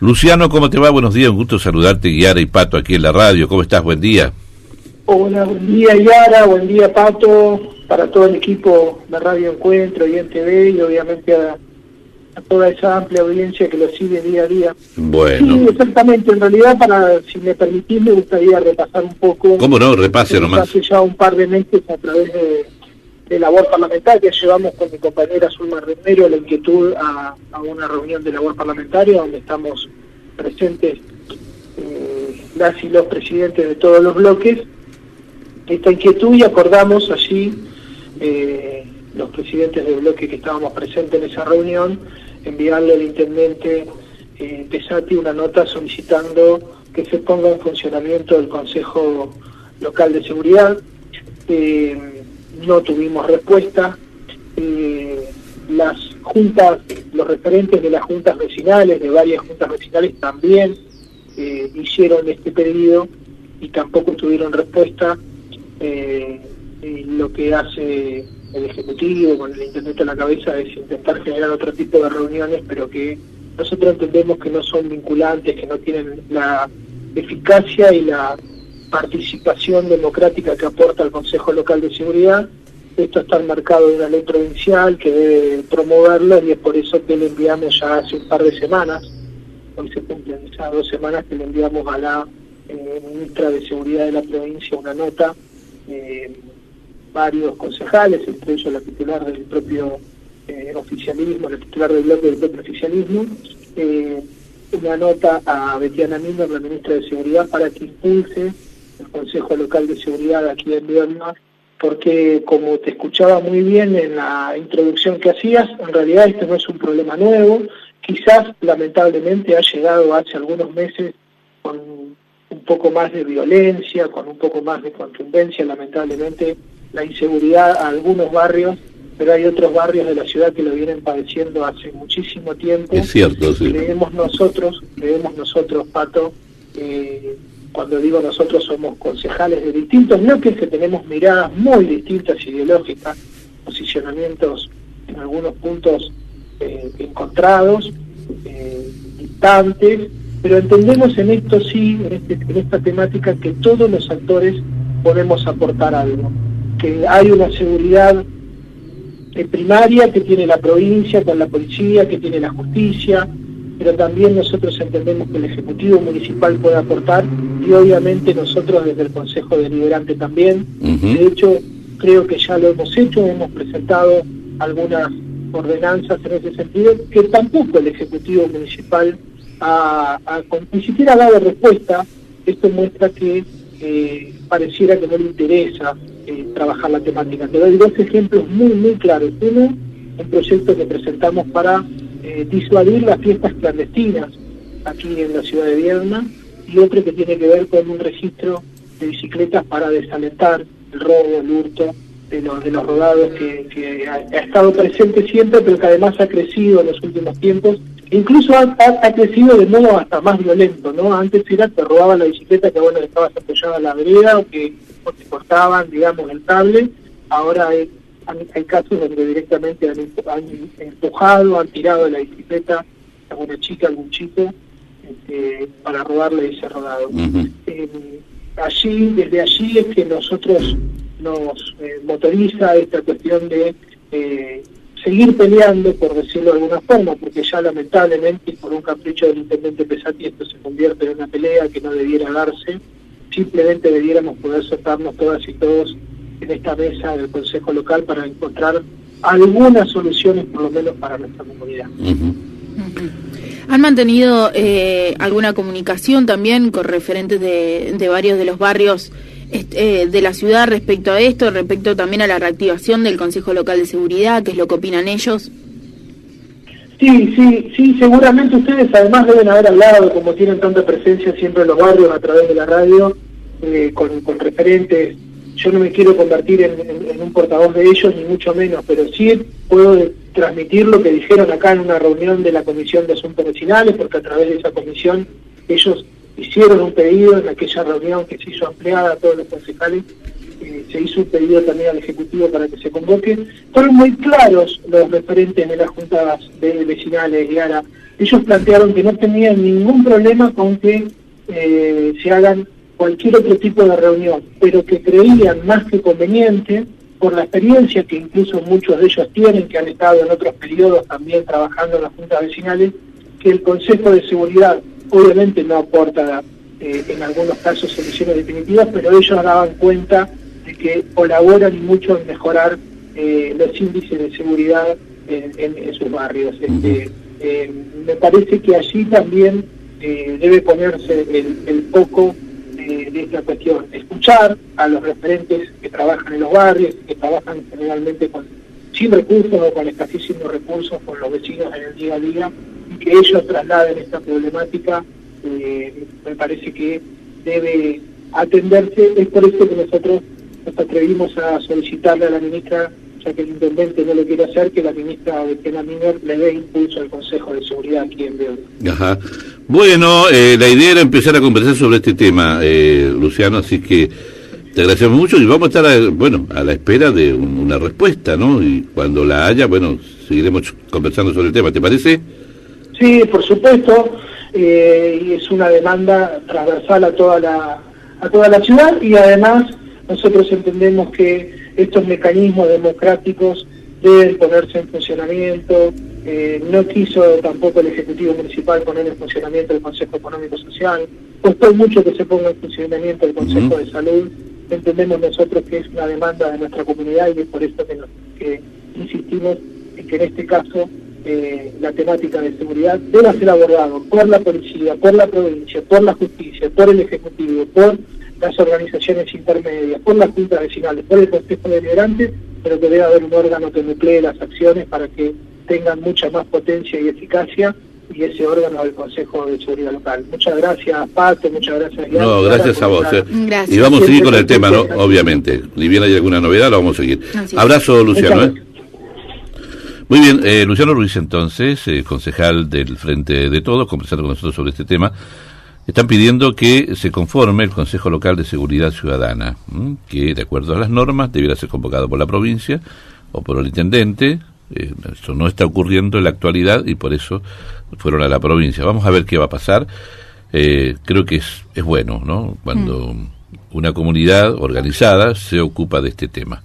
Luciano, ¿cómo te va? Buenos días, un gusto saludarte, Yara y Pato, aquí en la radio. ¿Cómo estás? Buen día. Hola, buen día, Yara, buen día, Pato, para todo el equipo de Radio Encuentro y en TV y obviamente a, toda esa amplia audiencia que lo sigue día a día. Bueno. Sí, exactamente. En realidad, para si me permitís, me gustaría repasar un poco. ¿Cómo no? Repase nomás. Hace ya un par de meses a través de de labor parlamentaria, llevamos con mi compañera Zulma Romero la inquietud a, una reunión de labor parlamentaria donde estamos presentes eh, las y los presidentes de todos los bloques. Esta inquietud y acordamos allí, eh, los presidentes del bloque que estábamos presentes en esa reunión, enviarle al intendente eh, Pesati una nota solicitando que se ponga en funcionamiento el Consejo Local de Seguridad. Eh, no tuvimos respuesta. Eh, las juntas, los referentes de las juntas vecinales, de varias juntas vecinales también eh, hicieron este pedido y tampoco tuvieron respuesta. Eh, lo que hace el Ejecutivo con el Intendente a la cabeza es intentar generar otro tipo de reuniones, pero que nosotros entendemos que no son vinculantes, que no tienen la eficacia y la participación democrática que aporta el Consejo Local de Seguridad. Esto está marcado en una ley provincial que debe promoverlo y es por eso que le enviamos ya hace un par de semanas, hoy se cumplen ya dos semanas que le enviamos a la eh, ministra de Seguridad de la provincia una nota, eh, varios concejales, entre ellos la titular del propio eh, oficialismo, la titular del bloque del propio oficialismo, una nota a Betiana Miller, la ministra de Seguridad, para que impulse el Consejo Local de Seguridad aquí en Vierna, porque como te escuchaba muy bien en la introducción que hacías, en realidad este no es un problema nuevo, quizás lamentablemente ha llegado hace algunos meses con un poco más de violencia, con un poco más de contundencia, lamentablemente la inseguridad a algunos barrios, pero hay otros barrios de la ciudad que lo vienen padeciendo hace muchísimo tiempo. Es cierto, sí. Creemos nosotros, creemos nosotros, Pato, eh, cuando digo nosotros somos concejales de distintos bloques que tenemos miradas muy distintas ideológicas, posicionamientos en algunos puntos eh, encontrados, eh, distantes, pero entendemos en esto sí, en, este, en esta temática, que todos los actores podemos aportar algo, que hay una seguridad primaria que tiene la provincia con la policía, que tiene la justicia, pero también nosotros entendemos que el Ejecutivo Municipal puede aportar y obviamente nosotros desde el Consejo Deliberante también. De hecho, creo que ya lo hemos hecho, hemos presentado algunas ordenanzas en ese sentido, que tampoco el Ejecutivo Municipal ha, ni siquiera ha dado respuesta. Esto muestra que eh, pareciera que no le interesa eh, trabajar la temática. Te doy dos ejemplos muy, muy claros. Uno, un proyecto que presentamos para eh, disuadir las fiestas clandestinas aquí en la ciudad de Vierna y otro que tiene que ver con un registro de bicicletas para desalentar el robo, el hurto de los, de los rodados que, ha, estado presente siempre, pero que además ha crecido en los últimos tiempos. Incluso ha, crecido de modo hasta más violento, ¿no? Antes era te robaban la bicicleta que bueno estabas apoyada a la vereda o que te cortaban, digamos, el cable. Ahora hay hay casos donde directamente han, empujado, han tirado de la bicicleta a alguna chica, algún chico, este, para robarle ese rodado. Eh, allí, desde allí es que nosotros nos eh, motoriza esta cuestión de eh, seguir peleando, por decirlo de alguna forma, porque ya lamentablemente por un capricho del intendente Pesati esto se convierte en una pelea que no debiera darse, simplemente debiéramos poder soltarnos todas y todos en esta mesa del Consejo Local para encontrar algunas soluciones, por lo menos para nuestra comunidad. ¿Han mantenido eh, alguna comunicación también con referentes de, varios de los barrios eh, de la ciudad respecto a esto, respecto también a la reactivación del Consejo Local de Seguridad, qué es lo que opinan ellos? Sí, sí, sí, seguramente ustedes además deben haber hablado, como tienen tanta presencia siempre en los barrios a través de la radio, eh, con, con referentes yo no me quiero convertir en, un portavoz de ellos, ni mucho menos, pero sí puedo transmitir lo que dijeron acá en una reunión de la Comisión de Asuntos Vecinales, porque a través de esa comisión ellos hicieron un pedido en aquella reunión que se hizo ampliada a todos los concejales, eh, se hizo un pedido también al Ejecutivo para que se convoque. Fueron muy claros los referentes de las juntas de vecinales y ahora ellos plantearon que no tenían ningún problema con que eh, se hagan cualquier otro tipo de reunión, pero que creían más que conveniente, por la experiencia que incluso muchos de ellos tienen, que han estado en otros periodos también trabajando en las juntas vecinales, que el Consejo de Seguridad obviamente no aporta eh, en algunos casos soluciones definitivas, pero ellos daban cuenta de que colaboran mucho en mejorar eh, los índices de seguridad en, sus barrios. Este, eh, me parece que allí también debe ponerse el, el foco de esta cuestión, escuchar a los referentes que trabajan en los barrios, que trabajan generalmente con sin recursos o con escasísimos recursos con los vecinos en el día a día y que ellos trasladen esta problemática eh, me parece que debe atenderse. Es por eso que nosotros nos atrevimos a solicitarle a la ministra, ya que el intendente no lo quiere hacer, que la ministra de Pena Miner le dé impulso al Consejo de Seguridad aquí en Beograd. Ajá. Bueno, eh, la idea era empezar a conversar sobre este tema, eh, Luciano, así que te agradecemos mucho y vamos a estar, bueno, a la espera de una respuesta, ¿no? Y cuando la haya, bueno, seguiremos conversando sobre el tema, ¿te parece? Sí, por supuesto. Eh, y es una demanda transversal a toda la a toda la ciudad y además nosotros entendemos que estos mecanismos democráticos deben ponerse en funcionamiento. Eh, no quiso tampoco el Ejecutivo Municipal poner en funcionamiento el Consejo Económico Social. Costó mucho que se ponga en funcionamiento el Consejo de Salud. Entendemos nosotros que es una demanda de nuestra comunidad y es por eso que, que insistimos en que en este caso eh, la temática de seguridad debe ser abordado por la policía, por la provincia, por la justicia, por el Ejecutivo, por las organizaciones intermedias, por las juntas vecinales, por el Consejo de Migrantes, pero que debe haber un órgano que nuclee las acciones para que tengan mucha más potencia y eficacia y ese órgano del Consejo de Seguridad Local. Muchas gracias, Pato, muchas gracias. No, gracias a vos. Eh. Y vamos a seguir con el tema, ¿no? Obviamente. Ni bien hay alguna novedad, lo vamos a seguir. Abrazo, Luciano. ¿eh? Muy bien, eh, Luciano Ruiz entonces, eh, concejal del Frente de Todos, conversando con nosotros sobre este tema. Están pidiendo que se conforme el Consejo Local de Seguridad Ciudadana, que de acuerdo a las normas debiera ser convocado por la provincia o por el intendente. Eh, eso no está ocurriendo en la actualidad y por eso fueron a la provincia. Vamos a ver qué va a pasar. creo que es, es bueno, ¿no? Cuando mm. una comunidad organizada se ocupa de este tema.